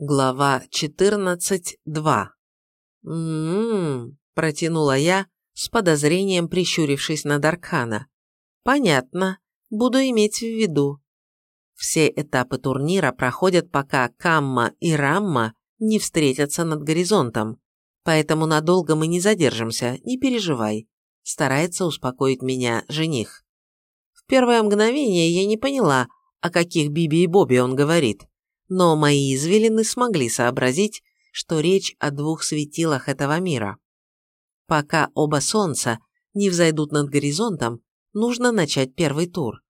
Глава 14.2 «М-м-м», протянула я, с подозрением прищурившись на Даркхана. «Понятно. Буду иметь в виду». Все этапы турнира проходят, пока Камма и Рамма не встретятся над горизонтом, поэтому надолго мы не задержимся, не переживай», старается успокоить меня жених. В первое мгновение я не поняла, о каких Биби и Бобби он говорит но мои извилины смогли сообразить, что речь о двух светилах этого мира. Пока оба солнца не взойдут над горизонтом, нужно начать первый тур.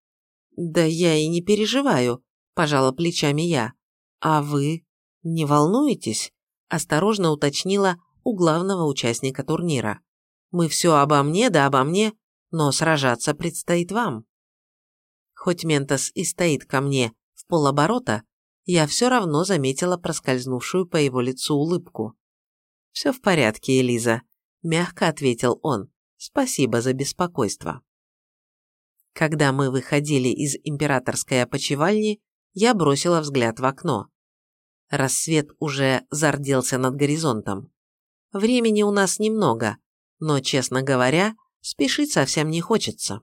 «Да я и не переживаю», – пожала плечами я. «А вы не волнуетесь?» – осторожно уточнила у главного участника турнира. «Мы все обо мне, да обо мне, но сражаться предстоит вам». Хоть Ментос и стоит ко мне в полоборота, я все равно заметила проскользнувшую по его лицу улыбку. «Все в порядке, Элиза», – мягко ответил он. «Спасибо за беспокойство». Когда мы выходили из императорской опочивальни, я бросила взгляд в окно. Рассвет уже зарделся над горизонтом. Времени у нас немного, но, честно говоря, спешить совсем не хочется.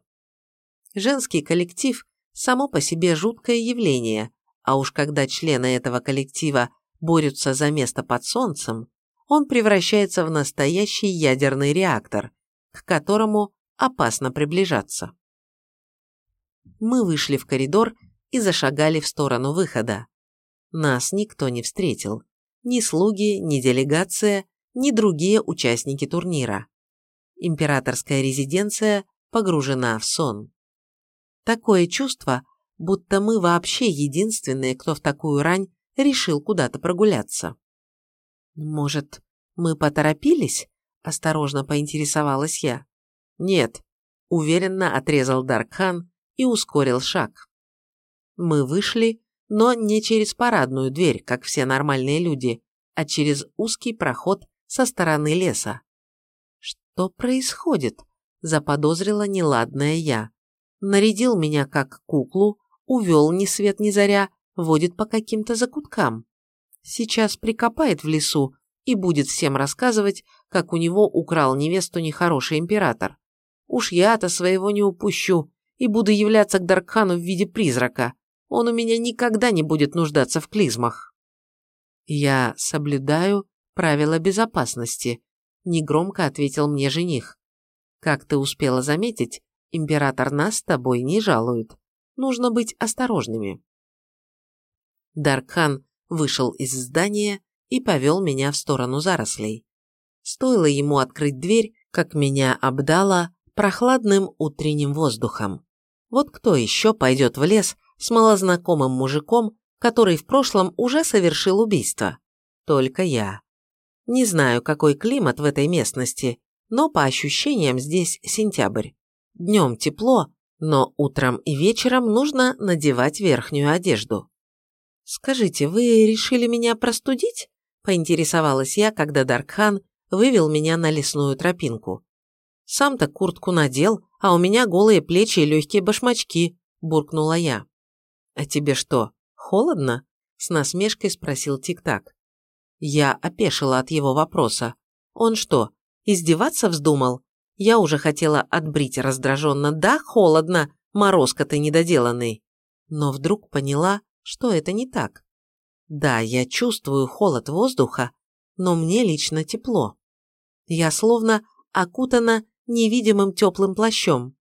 Женский коллектив – само по себе жуткое явление, а уж когда члены этого коллектива борются за место под солнцем, он превращается в настоящий ядерный реактор, к которому опасно приближаться. Мы вышли в коридор и зашагали в сторону выхода. Нас никто не встретил. Ни слуги, ни делегация, ни другие участники турнира. Императорская резиденция погружена в сон. Такое чувство, будто мы вообще единственные, кто в такую рань решил куда-то прогуляться. «Может, мы поторопились?» – осторожно поинтересовалась я. «Нет», – уверенно отрезал Даркхан и ускорил шаг. Мы вышли, но не через парадную дверь, как все нормальные люди, а через узкий проход со стороны леса. «Что происходит?» – заподозрила неладная я. Нарядил меня как куклу, увел ни свет ни заря, водит по каким-то закуткам. Сейчас прикопает в лесу и будет всем рассказывать, как у него украл невесту нехороший император. Уж я-то своего не упущу и буду являться к Даркхану в виде призрака. Он у меня никогда не будет нуждаться в клизмах. Я соблюдаю правила безопасности, негромко ответил мне жених. Как ты успела заметить, император нас с тобой не жалует нужно быть осторожными. Даркхан вышел из здания и повел меня в сторону зарослей. Стоило ему открыть дверь, как меня обдало прохладным утренним воздухом. Вот кто еще пойдет в лес с малознакомым мужиком, который в прошлом уже совершил убийство? Только я. Не знаю, какой климат в этой местности, но по ощущениям здесь сентябрь. Днем тепло, но утром и вечером нужно надевать верхнюю одежду. «Скажите, вы решили меня простудить?» – поинтересовалась я, когда Даркхан вывел меня на лесную тропинку. «Сам-то куртку надел, а у меня голые плечи и легкие башмачки», – буркнула я. «А тебе что, холодно?» – с насмешкой спросил Тик-Так. Я опешила от его вопроса. Он что, издеваться вздумал? Я уже хотела отбрить раздраженно «Да, холодно, морозко ты недоделанный». Но вдруг поняла, что это не так. Да, я чувствую холод воздуха, но мне лично тепло. Я словно окутана невидимым теплым плащом.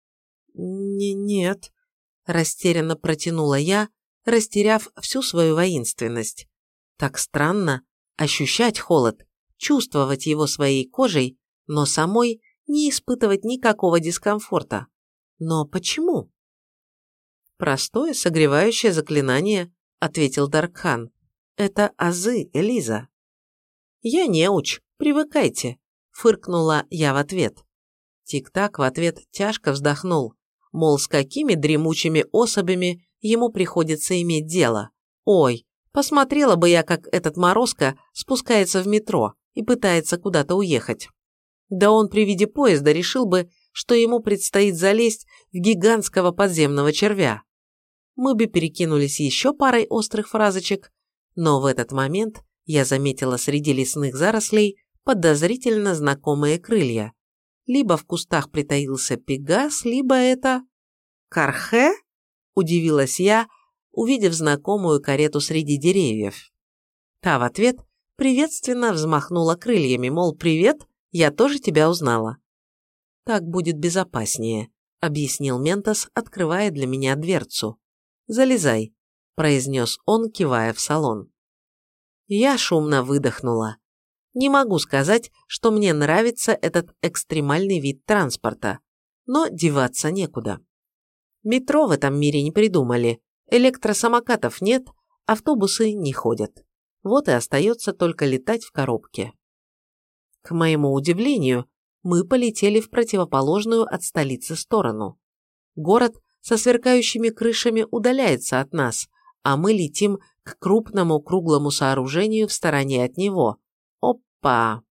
Не «Нет», – растерянно протянула я, растеряв всю свою воинственность. Так странно ощущать холод, чувствовать его своей кожей, но самой не испытывать никакого дискомфорта. Но почему? Простое согревающее заклинание, ответил Даркхан. Это азы, Элиза. Я не уч, привыкайте, фыркнула я в ответ. Тик-так в ответ тяжко вздохнул, мол, с какими дремучими особями ему приходится иметь дело. Ой, посмотрела бы я, как этот морозко спускается в метро и пытается куда-то уехать. Да он при виде поезда решил бы, что ему предстоит залезть в гигантского подземного червя. Мы бы перекинулись еще парой острых фразочек, но в этот момент я заметила среди лесных зарослей подозрительно знакомые крылья. Либо в кустах притаился пегас, либо это... «Кархе?» – удивилась я, увидев знакомую карету среди деревьев. Та в ответ приветственно взмахнула крыльями, мол, «Привет, я тоже тебя узнала». «Так будет безопаснее», – объяснил Ментос, открывая для меня дверцу. «Залезай», – произнес он, кивая в салон. Я шумно выдохнула. Не могу сказать, что мне нравится этот экстремальный вид транспорта, но деваться некуда. Метро в этом мире не придумали, электросамокатов нет, автобусы не ходят. Вот и остается только летать в коробке. К моему удивлению, мы полетели в противоположную от столицы сторону. Город со сверкающими крышами удаляется от нас, а мы летим к крупному круглому сооружению в стороне от него. Опа!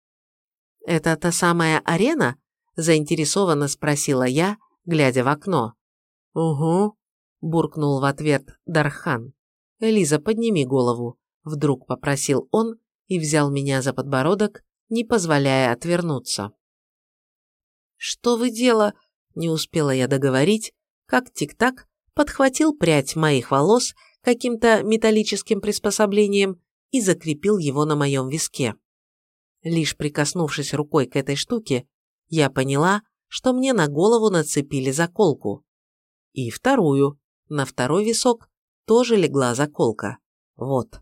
«Это та самая арена?» – заинтересованно спросила я, глядя в окно. «Угу», – буркнул в ответ Дархан. «Элиза, подними голову», – вдруг попросил он и взял меня за подбородок, не позволяя отвернуться. «Что вы дело?» – не успела я договорить, как тик-так подхватил прядь моих волос каким-то металлическим приспособлением и закрепил его на моем виске. Лишь прикоснувшись рукой к этой штуке, я поняла, что мне на голову нацепили заколку. И вторую, на второй висок, тоже легла заколка. Вот,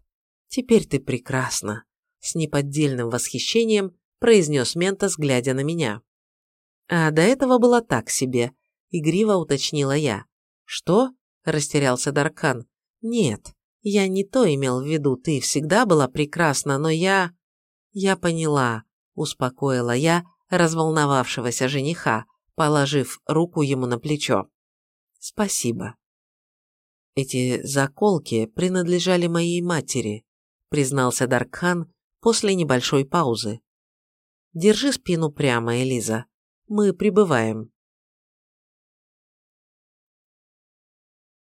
теперь ты прекрасна, с неподдельным восхищением произнес Ментос, глядя на меня. А до этого было так себе, игриво уточнила я. Что? Растерялся Даркан. Нет, я не то имел в виду, ты всегда была прекрасна, но я... Я поняла, успокоила я разволновавшегося жениха, положив руку ему на плечо. Спасибо. Эти заколки принадлежали моей матери, признался Даркхан после небольшой паузы. Держи спину прямо, Элиза. Мы прибываем.